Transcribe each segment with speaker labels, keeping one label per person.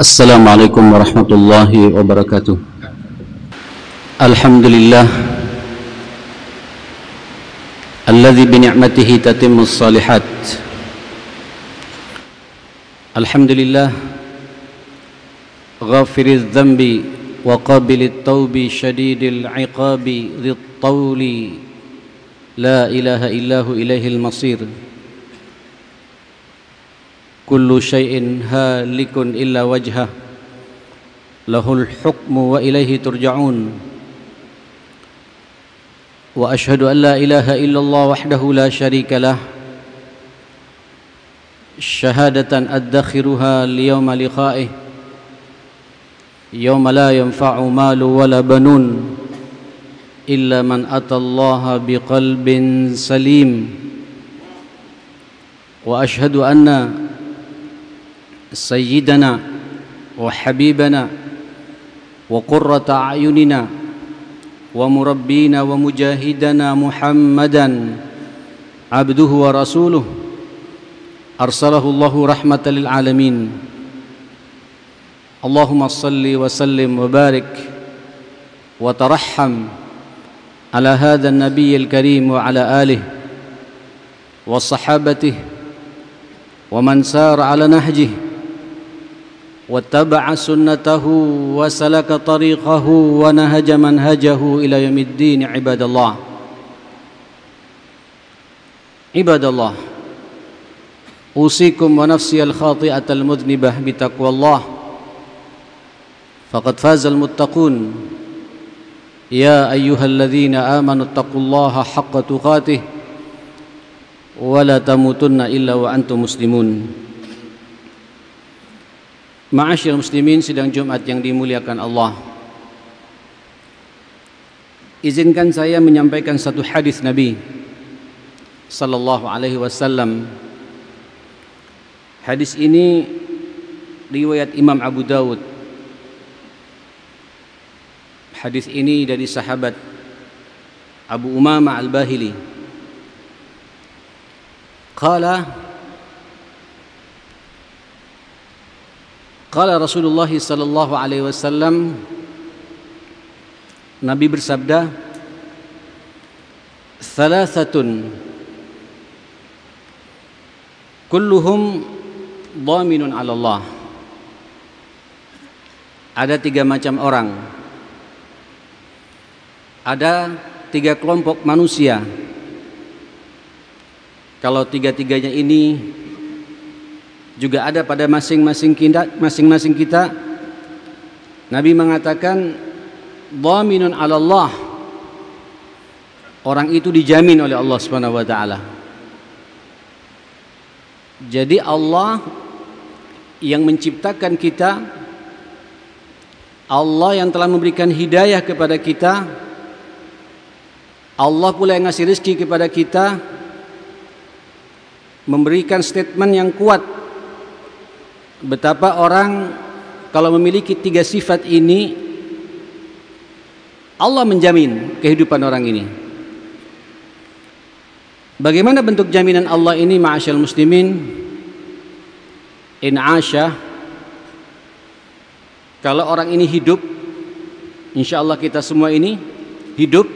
Speaker 1: السلام عليكم ورحمة الله وبركاته. الحمد لله الذي بنعمته تتم الصالحات. الحمد لله غافر الذنب وقابل التوب شديد العقاب ذي الطول. لا إله إلا هو إليه المصير. كل شيء هالك إلا وجهه. له الحكم وإليه ترجعون. وأشهد أن لا إله إلا الله وحده لا شريك له. شهادة أدخرها ليوم لقائه. يوم لا ينفع مال ولا بنون إلا من أتى الله بقلب سليم. وأشهد أن سيدنا وحبيبنا وقرة أعيننا ومربينا ومجاهدنا محمدا عبده ورسوله أرسله الله رحمة للعالمين. اللهم صل وسلم وبارك وترحم على هذا النبي الكريم وعلى آله وصحابته ومن سار على نهجه واتبع سنته وسلك طريقه ونهج منهجه إلى يوم الدين عباد الله. عباد الله أوصيكم ونفسي الخاطئة المذنبة بتقوى الله. فقد فاز المتقون. يا أيها الذين آمنوا اتقوا الله حق تقاته ولا تموتن إلا وأنتم مسلمون. Ma'asyil muslimin sidang Jumat yang dimuliakan Allah. Izinkan saya menyampaikan satu hadis Nabi sallallahu alaihi wasallam. Hadis ini riwayat Imam Abu Dawud. Hadis ini dari sahabat Abu Umama Al-Bahili. Qala Qala Rasulullah sallallahu alaihi wasallam Nabi bersabda Thalathatun. Kulluhum dhaminun 'ala Allah. Ada tiga macam orang. Ada tiga kelompok manusia. Kalau tiga-tiganya ini juga ada pada masing-masing kita masing-masing kita. Nabi mengatakan dhaminun 'ala Allah. Orang itu dijamin oleh Allah Subhanahu wa taala. Jadi Allah yang menciptakan kita Allah yang telah memberikan hidayah kepada kita Allah pula yang ngasih rezeki kepada kita memberikan statement yang kuat betapa orang kalau memiliki tiga sifat ini Allah menjamin kehidupan orang ini. Bagaimana bentuk jaminan Allah ini ma'asyal muslimin? In asya kalau orang ini hidup insyaallah kita semua ini hidup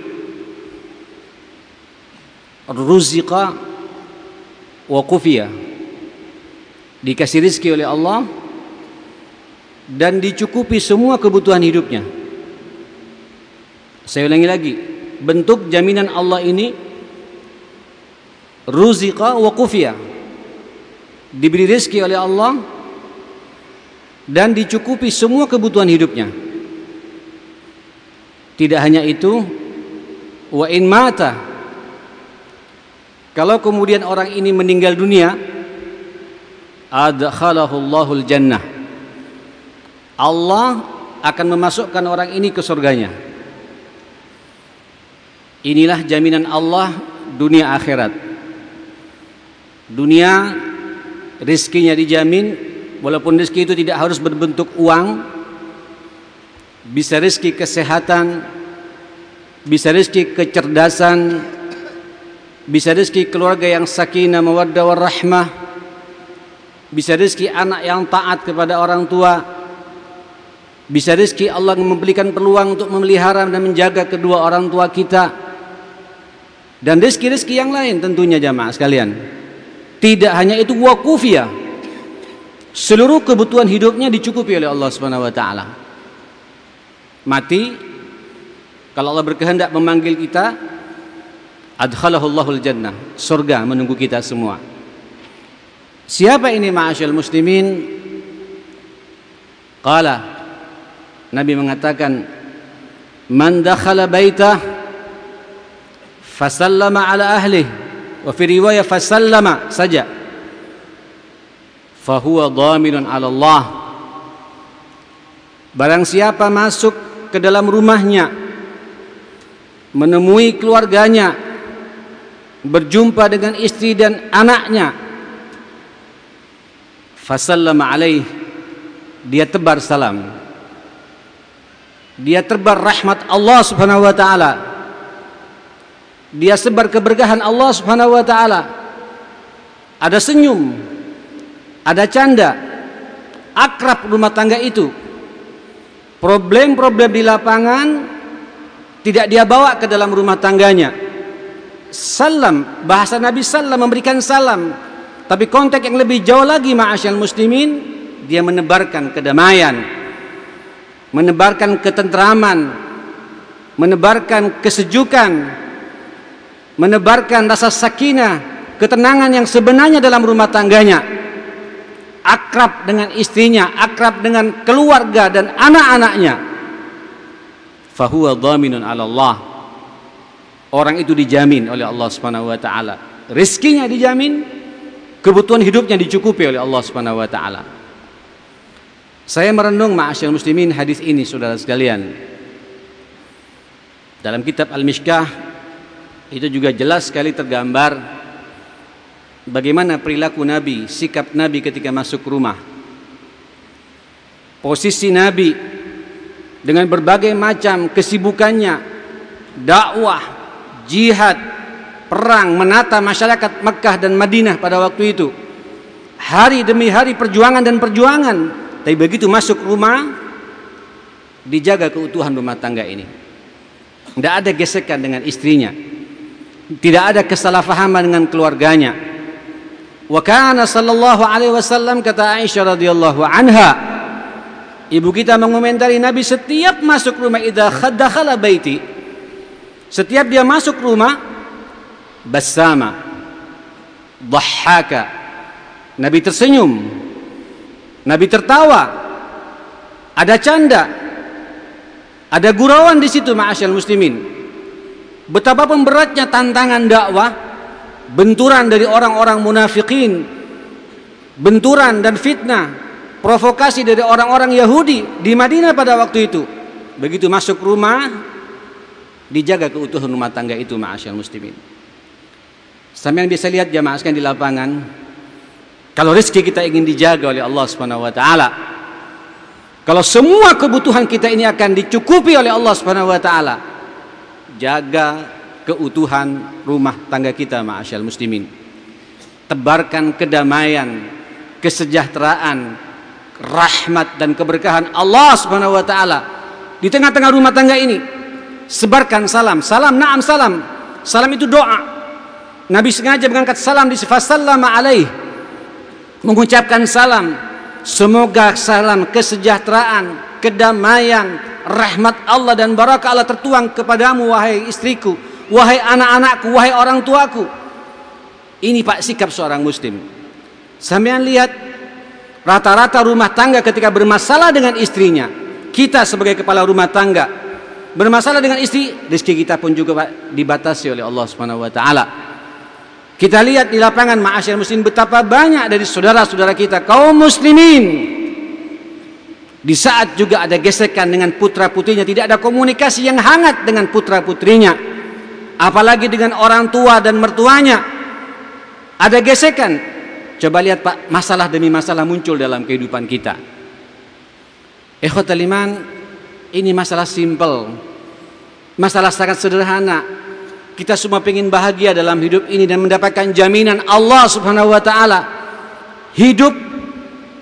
Speaker 1: ruziqa wa kufiyah dikasih rizki oleh Allah dan dicukupi semua kebutuhan hidupnya. Saya ulangi lagi bentuk jaminan Allah ini ruziqa wa kufiya. Diberi rizki oleh Allah dan dicukupi semua kebutuhan hidupnya. Tidak hanya itu wa in mata kalau kemudian orang ini meninggal dunia adkhalahu Allahul jannah. Allah akan memasukkan orang ini ke surganya. Inilah jaminan Allah dunia akhirat. Dunia rizkinya dijamin walaupun rizki itu tidak harus berbentuk uang bisa rizki kesehatan bisa rizki kecerdasan bisa rizki keluarga yang sakinah mawaddah warahmah bisa rezeki anak yang taat kepada orang tua Bisa rezeki Allah memberikan peluang untuk memelihara dan menjaga kedua orang tua kita. Dan rezeki-rezeki yang lain tentunya jamaah sekalian. Tidak hanya itu wakufiyah. Seluruh kebutuhan hidupnya dicukupi oleh Allah Subhanahu wa taala. Mati kalau Allah berkehendak memanggil kita adkhalahullahu jannah. Surga menunggu kita semua. Siapa ini ma'asyal muslimin? Qala. Nabi mengatakan man dakhala baitah fasallama ala ahli wa fi riwayah fasallama saja. Fahuwa dhaminun ala Allah. Barang siapa masuk ke dalam rumahnya menemui keluarganya berjumpa dengan istri dan anaknya fasallama alaih dia tebar salam dia terbar rahmat Allah Subhanahu wa taala. Dia sebar keberkahan Allah Subhanahu wa taala. Ada senyum, ada canda, akrab rumah tangga itu. Problem-problem di lapangan tidak dia bawa ke dalam rumah tangganya. Salam, bahasa Nabi salam memberikan salam. Tapi konteks yang lebih jauh lagi ma'asyal muslimin, dia menebarkan kedamaian, menebarkan ketentraman, menebarkan kesejukan, menebarkan rasa sakinah, ketenangan yang sebenarnya dalam rumah tangganya. Akrab dengan istrinya, akrab dengan keluarga dan anak-anaknya. Fahuwa dhaminun 'ala Allah. Orang itu dijamin oleh Allah Subhanahu wa taala. Rizkinya dijamin, kebutuhan hidupnya dicukupi oleh Allah Subhanahu wa taala. Saya merenung ma'asyil muslimin hadis ini saudara sekalian. Dalam kitab Al-Mishkah itu juga jelas sekali tergambar bagaimana perilaku Nabi, sikap Nabi ketika masuk rumah. Posisi Nabi dengan berbagai macam kesibukannya, dakwah, jihad, perang, menata masyarakat Mekah dan Madinah pada waktu itu. Hari demi hari perjuangan dan perjuangan tapi begitu masuk rumah dijaga keutuhan rumah tangga ini. Tidak ada gesekan dengan istrinya. Tidak ada kesalahpahaman dengan keluarganya. Wa kana sallallahu alaihi wasallam kata Aisyah radhiyallahu anha Ibu kita mengomentari Nabi setiap masuk rumah idza khadakhala baiti setiap dia masuk rumah bersama dhahhaka Nabi tersenyum Nabi tertawa. Ada canda. Ada gurauan di situ ma'asyal muslimin. Betapa beratnya tantangan dakwah, benturan dari orang-orang munafikin, benturan dan fitnah, provokasi dari orang-orang Yahudi di Madinah pada waktu itu. Begitu masuk rumah, dijaga keutuhan rumah tangga itu ma'asyal muslimin. Sampai yang bisa lihat jamaah sekalian di lapangan, kalau rezeki kita ingin dijaga oleh Allah Subhanahu wa taala. Kalau semua kebutuhan kita ini akan dicukupi oleh Allah Subhanahu wa taala. Jaga keutuhan rumah tangga kita ma'asyal muslimin. Tebarkan kedamaian, kesejahteraan, rahmat dan keberkahan Allah Subhanahu wa taala di tengah-tengah rumah tangga ini. Sebarkan salam, salam na'am salam. Salam itu doa. Nabi sengaja mengangkat salam di sallama alaih. Mengucapkan salam. Semoga salam kesejahteraan kedamaian rahmat Allah dan barakah Allah tertuang kepadamu wahai istriku wahai anak-anakku wahai orang tuaku. Ini pak sikap seorang muslim. Sampean lihat rata-rata rumah tangga ketika bermasalah dengan istrinya kita sebagai kepala rumah tangga bermasalah dengan istri rezeki kita pun juga pak dibatasi oleh Allah Subhanahu wa taala kita lihat di lapangan ma'asyar muslim betapa banyak dari saudara-saudara kita kaum muslimin. Di saat juga ada gesekan dengan putra putrinya tidak ada komunikasi yang hangat dengan putra putrinya. Apalagi dengan orang tua dan mertuanya. Ada gesekan. Coba lihat Pak masalah demi masalah muncul dalam kehidupan kita. Ikhwatal iman ini masalah simple masalah sangat sederhana kita semua ingin bahagia dalam hidup ini dan mendapatkan jaminan Allah Subhanahu wa taala. Hidup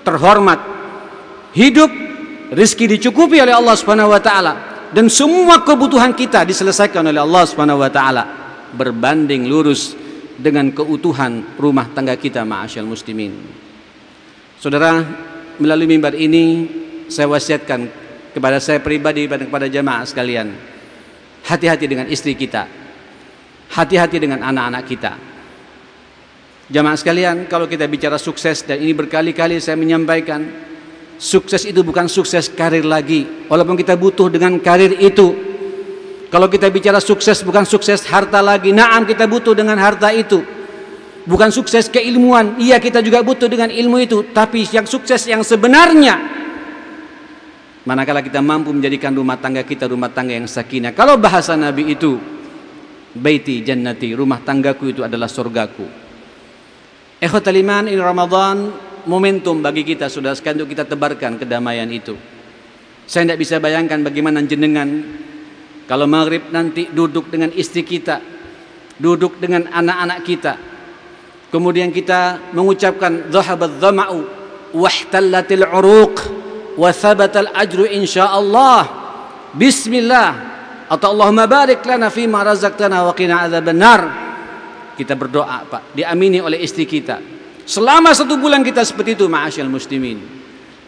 Speaker 1: terhormat. Hidup rizki dicukupi oleh Allah Subhanahu wa taala dan semua kebutuhan kita diselesaikan oleh Allah Subhanahu wa taala berbanding lurus dengan keutuhan rumah tangga kita ma'asyal muslimin. Saudara, melalui mimbar ini saya wasiatkan kepada saya pribadi dan kepada jamaah sekalian. Hati-hati dengan istri kita. Hati-hati dengan anak-anak kita. Jamaah sekalian, kalau kita bicara sukses dan ini berkali-kali saya menyampaikan, sukses itu bukan sukses karir lagi. Walaupun kita butuh dengan karir itu. Kalau kita bicara sukses bukan sukses harta lagi. Naam kita butuh dengan harta itu. Bukan sukses keilmuan. Iya kita juga butuh dengan ilmu itu. Tapi yang sukses yang sebenarnya. Manakala kita mampu menjadikan rumah tangga kita rumah tangga yang sakinah. Kalau bahasa Nabi itu. Baiti jannati. Rumah tanggaku itu adalah surgaku. Ikhwatal iman ini Ramadan momentum bagi kita sudah sekali untuk kita tebarkan kedamaian itu. Saya tidak bisa bayangkan bagaimana jenengan kalau maghrib nanti duduk dengan istri kita, duduk dengan anak-anak kita. Kemudian kita mengucapkan dhahabat dhama'u wahtallatil uruq wa thabatal ajru insyaallah. Bismillah. Atau Allahumma barik lana fima razaqtana wa qina adzaban nar kita berdoa Pak. Diamini oleh istri kita. Selama satu bulan kita seperti itu ma'asyal muslimin.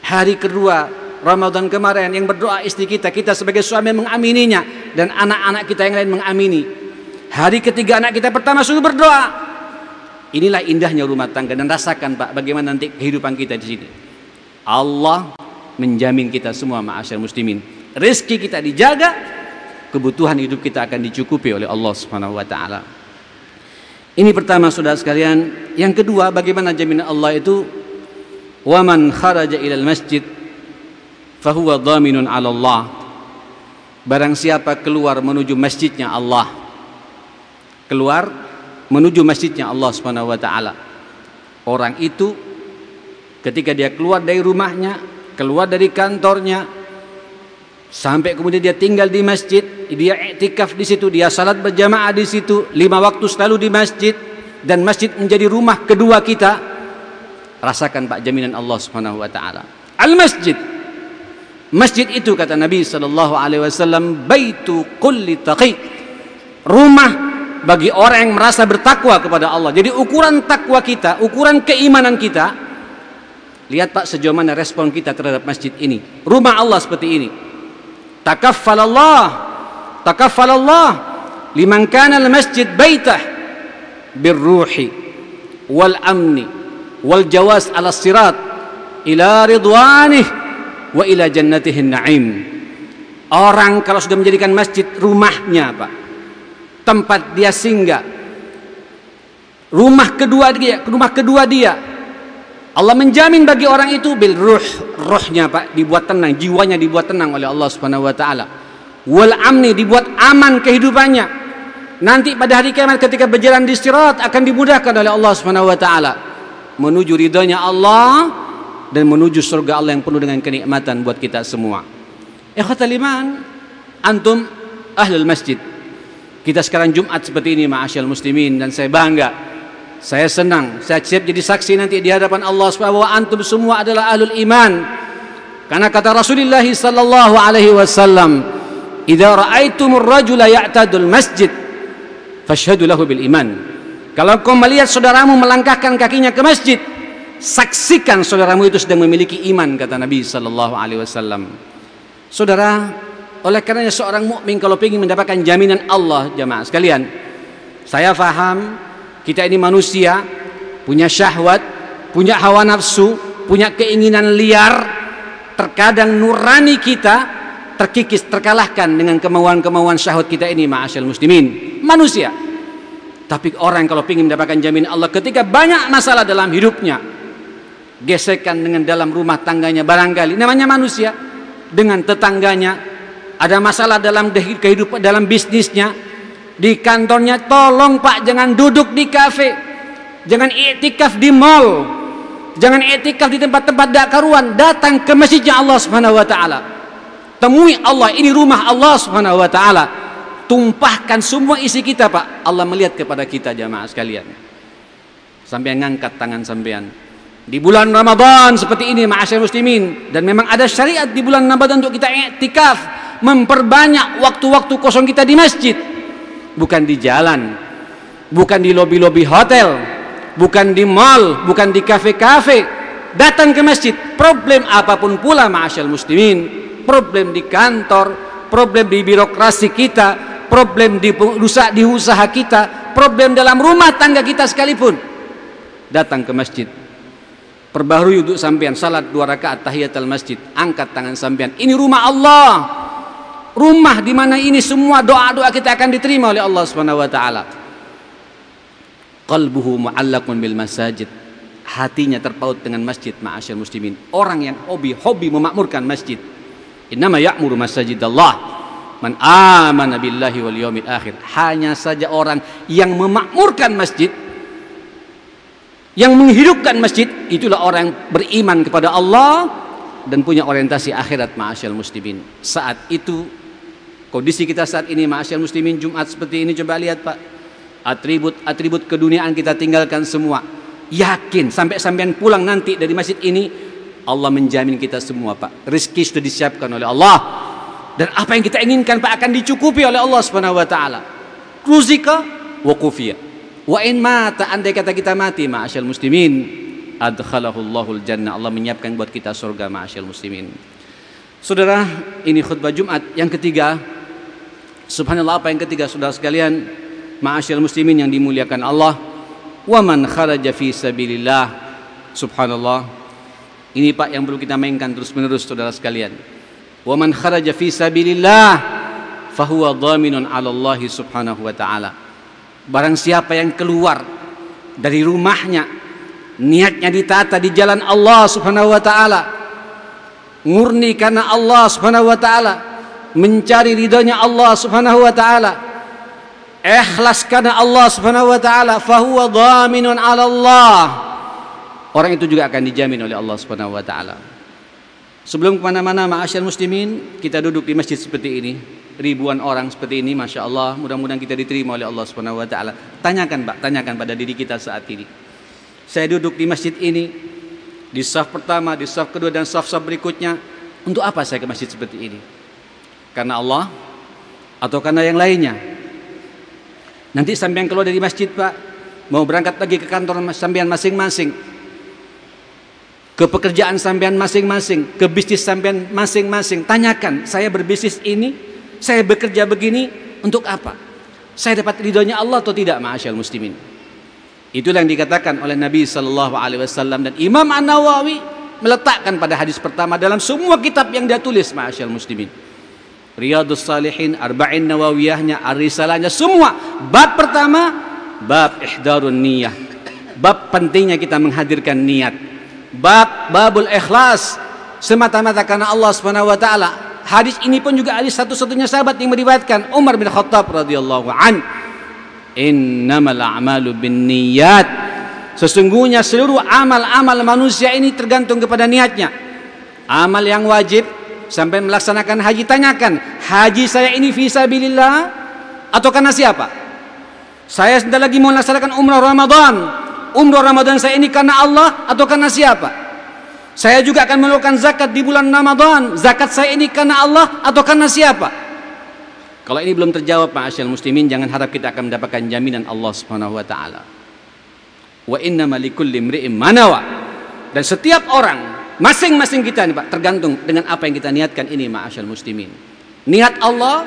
Speaker 1: Hari kedua Ramadan kemarin yang berdoa istri kita kita sebagai suami mengamininya. Dan anak-anak kita yang lain mengamini. Hari ketiga anak kita pertama sudah berdoa. Inilah indahnya rumah tangga. Dan rasakan Pak bagaimana nanti kehidupan kita di sini. Allah menjamin kita semua ma'asyal muslimin. Rezeki kita dijaga kebutuhan hidup kita akan dicukupi oleh Allah Subhanahu wa taala ini pertama saudara sekalian. Yang kedua bagaimana jaminan Allah itu waman kharaja ilal masjid fahuwa dhaminun 'ala Allah. Barang siapa keluar menuju masjidnya Allah. Keluar menuju masjidnya Allah Subhanahu wa taala. Orang itu ketika dia keluar dari rumahnya, keluar dari kantornya, sampai kemudian dia tinggal di masjid dia iktikaf di situ dia salat berjamaah di situ lima waktu selalu di masjid dan masjid menjadi rumah kedua kita. Rasakan Pak jaminan Allah Subhanahu wa taala. Al masjid. Masjid itu kata Nabi sallallahu alaihi wasallam baitu kulli taqi rumah bagi orang yang merasa bertakwa kepada Allah. Jadi ukuran takwa kita ukuran keimanan kita lihat Pak sejauh mana respon kita terhadap masjid ini. Rumah Allah seperti ini takaffal Allah takaffal Allah liman kana al-masjid baitah birruhi. Wal amni wal jawas ala sirat ila ridwanih wa ila jannatihi na'im orang kalau sudah menjadikan masjid rumahnya Pak. Tempat dia singgah. Rumah kedua dia rumah kedua dia Allah menjamin bagi orang itu bil ruh, rohnya Pak dibuat tenang, jiwanya dibuat tenang oleh Allah Subhanahu wa taala. Wal amni dibuat aman kehidupannya. Nanti pada hari kiamat ketika berjalan di sirat akan dimudahkan oleh Allah Subhanahu wa taala menuju ridhonya Allah dan menuju surga Allah yang penuh dengan kenikmatan buat kita semua. Ikhwatal iman, antum ahlul masjid. Kita sekarang Jumat seperti ini ma'asyal muslimin dan saya bangga saya senang, saya siap jadi saksi nanti di hadapan Allah Subhanahu wa antum semua adalah ahlul iman. Karena kata Rasulullah sallallahu alaihi wasallam, "Idza ra'aitumur rajula ya'tadul masjid, fashhadu lahu bil iman." Kalau kau melihat saudaramu melangkahkan kakinya ke masjid, saksikan saudaramu itu sedang memiliki iman kata Nabi sallallahu alaihi wasallam. Saudara, oleh karenanya seorang mukmin kalau ingin mendapatkan jaminan Allah jamaah sekalian, saya faham kita ini manusia, punya syahwat, punya hawa nafsu, punya keinginan liar. Terkadang nurani kita terkikis, terkalahkan dengan kemauan-kemauan syahwat kita ini, ma'asyal muslimin. Manusia. Tapi orang kalau ingin mendapatkan jaminan Allah ketika banyak masalah dalam hidupnya, gesekan dengan dalam rumah tangganya barangkali namanya manusia dengan tetangganya ada masalah dalam kehidupan dalam bisnisnya di kantornya tolong pak jangan duduk di kafe. Jangan iktikaf di mall. Jangan iktikaf di tempat-tempat dak karuan. Datang ke masjidnya Allah subhanahu wa ta'ala. Temui Allah. Ini rumah Allah subhanahu wa ta'ala. Tumpahkan semua isi kita pak. Allah melihat kepada kita jamaah sekalian. Sampai ngangkat tangan sampean di bulan Ramadan seperti ini ma'asyar muslimin. Dan memang ada syariat di bulan Ramadan untuk kita iktikaf memperbanyak waktu-waktu kosong kita di masjid bukan di jalan. Bukan di lobi-lobi hotel. Bukan di mall. Bukan di kafe-kafe. Datang ke masjid. Problem apa pun pula ma'asyar muslimin. Problem di kantor. Problem di birokrasi kita. Problem di usaha di usaha kita. Problem dalam rumah tangga kita sekalipun. Datang ke masjid. Perbaharui untuk sampean. Salat dua rakaat tahiyatul masjid. Angkat tangan sampean. Ini rumah Allah rumah di mana ini semua doa-doa kita akan diterima oleh Allah Subhanahu wa taala. Qalbuhu mu'allaqun bil masajid. Hatinya terpaut dengan masjid ma'asyar muslimin. Orang yang hobi hobi memakmurkan masjid. Innama ya'muru masajidallah. Man amana billahi wal yawmil akhir. Hanya saja orang yang memakmurkan masjid yang menghidupkan masjid itulah orang yang beriman kepada Allah dan punya orientasi akhirat ma'asyal muslimin. Saat itu kondisi kita saat ini ma'asyal muslimin Jumat seperti ini coba lihat Pak. Atribut-atribut keduniaan kita tinggalkan semua. Yakin sampai sampean pulang nanti dari masjid ini Allah menjamin kita semua Pak. Rezeki sudah disiapkan oleh Allah. Dan apa yang kita inginkan Pak akan dicukupi oleh Allah Subhanahu wa taala. Ruzika wa kufiya Wa in mata andai kata kita mati ma'asyal muslimin adkhalahullahu jannah Allah menyiapkan buat kita surga ma'asyal muslimin. Saudara, ini khutbah Jumat. Yang ketiga. Subhanallah apa yang ketiga saudara sekalian? Ma'asyal muslimin yang dimuliakan Allah. Wa man kharaja fi sabilillah. Subhanallah. Ini Pak yang perlu kita mainkan terus-menerus saudara sekalian. Wa man kharaja fi sabilillah fahuwa dhaminun 'ala Allah Subhanahu wa ta'ala Barang siapa yang keluar dari rumahnya niatnya ditata di jalan Allah Subhanahu wa taala murni karena Allah Subhanahu wa taala mencari ridhonya Allah Subhanahu wa taala. Ikhlas karena Allah Subhanahu wa taala. Fahuwa dhaminun 'ala Allah. Orang itu juga akan dijamin oleh Allah Subhanahu wa taala. Sebelum ke mana-mana ma'asyar muslimin kita duduk di masjid seperti ini. Ribuan orang seperti ini Masya Allah. Mudah-mudahan kita diterima oleh Allah Subhanahu Wa Taala. Tanyakan Pak. Tanyakan pada diri kita saat ini. Saya duduk di masjid ini di saf pertama di saf kedua dan saf-saf berikutnya. Untuk apa saya ke masjid seperti ini karena Allah atau karena yang lainnya nanti sampai yang keluar dari masjid Pak mau berangkat lagi ke kantor sampean masing-masing ke pekerjaan sampean masing-masing, ke bisnis sampean masing-masing. Tanyakan, saya berbisnis ini saya bekerja begini untuk apa? Saya dapat ridhonya Allah atau tidak, ma'asyal muslimin? Itulah yang dikatakan oleh Nabi sallallahu alaihi wasallam dan Imam An-Nawawi meletakkan pada hadis pertama dalam semua kitab yang dia tulis, ma'asyal muslimin. Riyadus Salihin, Arba'in Nawawiyahnya, Ar-Risalahnya, semua. Bab pertama, bab ihdarun niyah. Bab pentingnya kita menghadirkan niat. Bab babul ikhlas semata-mata karena Allah Subhanahu wa taala Hadis ini pun juga hadis satu-satunya sahabat yang meriwayatkan Umar bin Khattab radhiyallahu an. Innamal a'malu binniyat. Sesungguhnya seluruh amal-amal manusia ini tergantung kepada niatnya. Amal yang wajib sampai melaksanakan haji tanyakan, haji saya ini fisabilillah atau karena siapa? Saya sebentar lagi mau melaksanakan umrah Ramadan. Umrah Ramadan saya ini karena Allah atau karena siapa? Saya juga akan melakukan zakat di bulan Ramadan. Zakat saya ini karena Allah atau karena siapa? Kalau ini belum terjawab ma'asyal muslimin jangan harap kita akan mendapatkan jaminan Allah Subhanahu wa taala. Wa inna likulli imri'in manawa. Dan setiap orang masing-masing kita nih Pak tergantung dengan apa yang kita niatkan ini ma'asyal muslimin. Niat Allah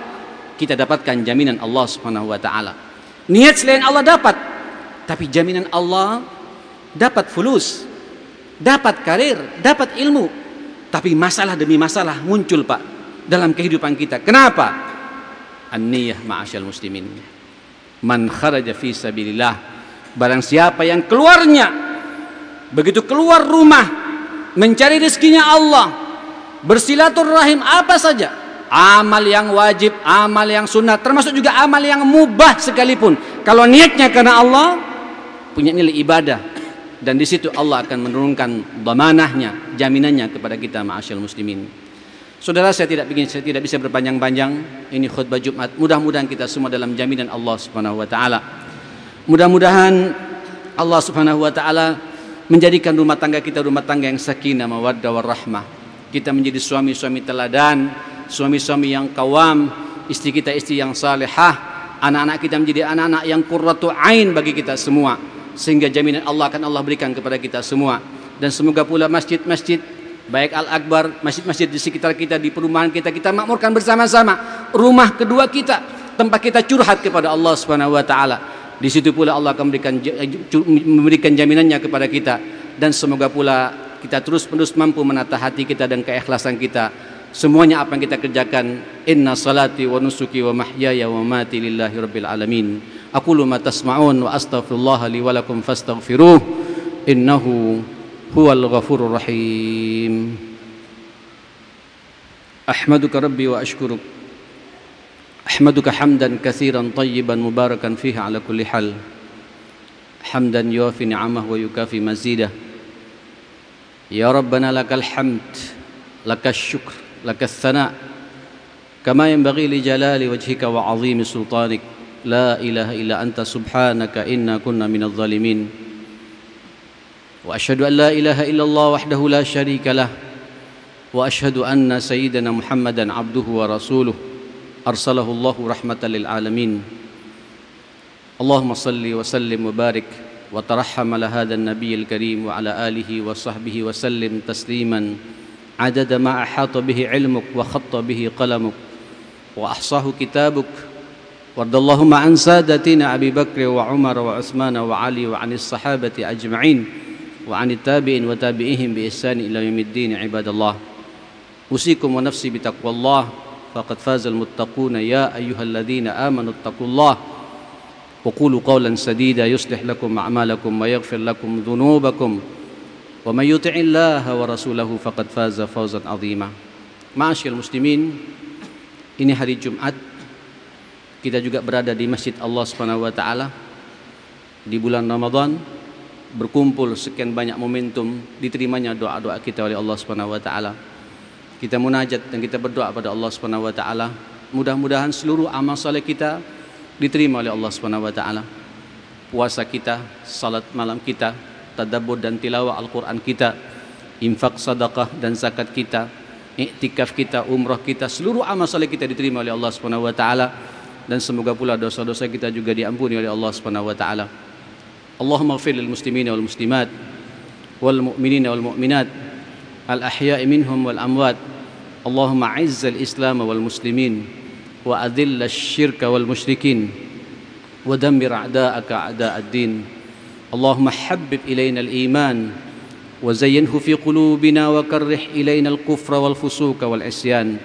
Speaker 1: kita dapatkan jaminan Allah Subhanahu wa taala. Niat selain Allah dapat tapi jaminan Allah dapat fulus dapat karir, dapat ilmu. Tapi masalah demi masalah muncul Pak dalam kehidupan kita. Kenapa? An-niyah ma'asyal muslimin. Man kharaja fi sabilillah. Barang siapa yang keluarnya begitu keluar rumah mencari rezekinya Allah, bersilaturahim apa saja, amal yang wajib, amal yang sunnah, termasuk juga amal yang mubah sekalipun. Kalau niatnya karena Allah, punya nilai ibadah, dan di situ Allah akan menurunkan damanahnya, jaminannya kepada kita ma'asyal muslimin. Saudara saya tidak ingin saya tidak bisa berpanjang-panjang. Ini khutbah Jumat. Mudah-mudahan kita semua dalam jaminan Allah Subhanahu wa taala. Mudah-mudahan Allah Subhanahu wa taala menjadikan rumah tangga kita rumah tangga yang sakinah mawaddah warahmah. Kita menjadi suami-suami teladan suami-suami yang kawam istri kita istri yang salehah anak-anak kita menjadi anak-anak yang qurratu ain bagi kita semua. Sehingga jaminan Allah akan Allah berikan kepada kita semua. Dan semoga pula masjid-masjid baik Al-Akbar, masjid-masjid di sekitar kita, di perumahan kita, kita makmurkan bersama-sama. Rumah kedua kita, tempat kita curhat kepada Allah Subhanahu wa taala. Di situ pula Allah akan memberikan memberikan jaminannya kepada kita dan semoga pula kita terus-menerus mampu menata hati kita dan keikhlasan kita. Semuanya apa yang kita kerjakan, inna salati wa nusuki wa mahyaya wa mati lillahi rabbil alamin. Aqulu ma tasma'un wa astaghfirullah li wa lakum fastaghfiruh innahu هو الغفور الرحيم أحمدك ربي وأشكرك أحمدك حمدا كثيرا طيبا مباركا فيه على كل حال. حمدا يوافي نعمه ويكافي مزيده. يا ربنا لك الحمد لك الشكر لك الثناء. كما ينبغي لجلال وجهك وعظيم سلطانك لا إله إلا أنت سبحانك إنا كنا من الظالمين. وأشهد أن لا إله إلا الله وحده لا شريك له وأشهد أن سيدنا محمدا عبده ورسوله. أرسله الله رحمة للعالمين. اللهم صل وسلم وبارك وترحم على هذا النبي الكريم وعلى آله وصحبه وسلم تسليما. عدد ما أحاط به علمك وخط به قلمك وأحصاه كتابك. وارض اللهم عن سادتنا أبي بكر وعمر وعثمان وعلي وعن الصحابة أجمعين وعن التابعين وتابعيهم بإحسان إلى يوم الدين عباد الله. أوصيكم ونفسي بتقوى الله. فقد فاز المتقون يا أيها الذين آمنوا اتقوا الله وقولوا قولا سديدا يصلح لكم أعمالكم ويغفر لكم ذنوبكم ومن يطع الله ورسوله فقد فاز فوزا عظيما معاشر المسلمين ini hari Jumat kita juga berada di Masjid Allah Subhanahu wa taala di bulan Ramadan berkumpul sekian banyak momentum diterimanya doa-doa kita oleh Allah Subhanahu wa taala. kita munajat dan kita berdoa kepada Allah Subhanahu wa taala. Mudah-mudahan seluruh amal soleh kita diterima oleh Allah Subhanahu wa taala. Puasa kita, salat malam kita, tadabbur dan tilawah Al-Qur'an kita, infak sedekah dan zakat kita, iktikaf kita, umrah kita, seluruh amal soleh kita diterima oleh Allah Subhanahu wa taala dan semoga pula dosa-dosa kita juga diampuni oleh Allah Subhanahu wa taala. Allahumma ighfir lil muslimina wal muslimat wal mu'minina wal mu'minat الأحياء منهم والأموات. اللهم أعز الإسلام والمسلمين وأذل الشرك والمشركين ودمر أعداءك أعداء الدين. اللهم حبب إلينا الإيمان وزينه في قلوبنا وكره إلينا الكفر والفسوق والعصيان.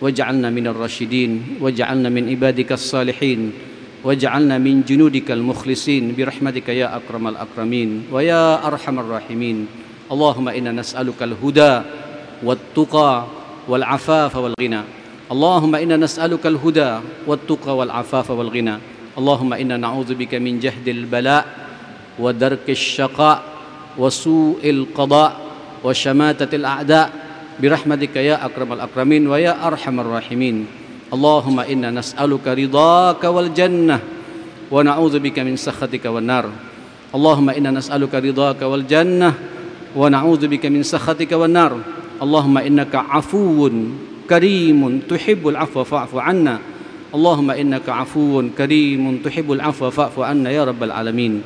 Speaker 1: واجعلنا من الراشدين واجعلنا من عبادك الصالحين واجعلنا من جنودك المخلصين. برحمتك يا أكرم الأكرمين ويا أرحم الراحمين. اللهم إنا نسألك الهدى والتقى والعفاف والغنى. اللهم إنا نسألك الهدى والتقى والعفاف والغنى. اللهم إنا نعوذ بك من جهد البلاء ودرك الشقاء وسوء القضاء وشماتة الأعداء. برحمتك يا أكرم الأكرمين ويا أرحم الراحمين. اللهم إنا نسألك رضاك والجنة ونعوذ بك من سخطك والنار. اللهم إنا نسألك رضاك والجنة ونعوذ بك من سخطك والنار. اللهم إنك عفو كريم تحب العفو فاعف عنا. اللهم إنك عفو كريم تحب العفو فاعف عنا يا رب العالمين.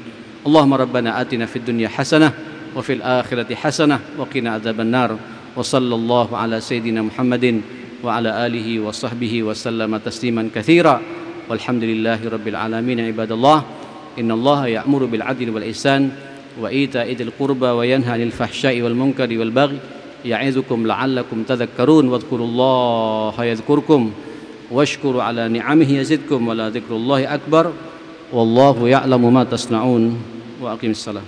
Speaker 1: اللهم ربنا آتنا في الدنيا حسنة وفي الآخرة حسنة وقنا عذاب النار. وصلى الله على سيدنا محمد وعلى آله وصحبه وسلم تسليما كثيرا. والحمد لله رب العالمين عباد الله. إن الله يأمر بالعدل والإحسان وإيتاء ذي القربى وينهى عن الفحشاء والمنكر والبغي يعظكم لعلكم تذكرون واذكروا الله يذكركم واشكروا على نعمه يزدكم ولا ذكر الله أكبر والله يعلم ما تصنعون وأقم الصلاة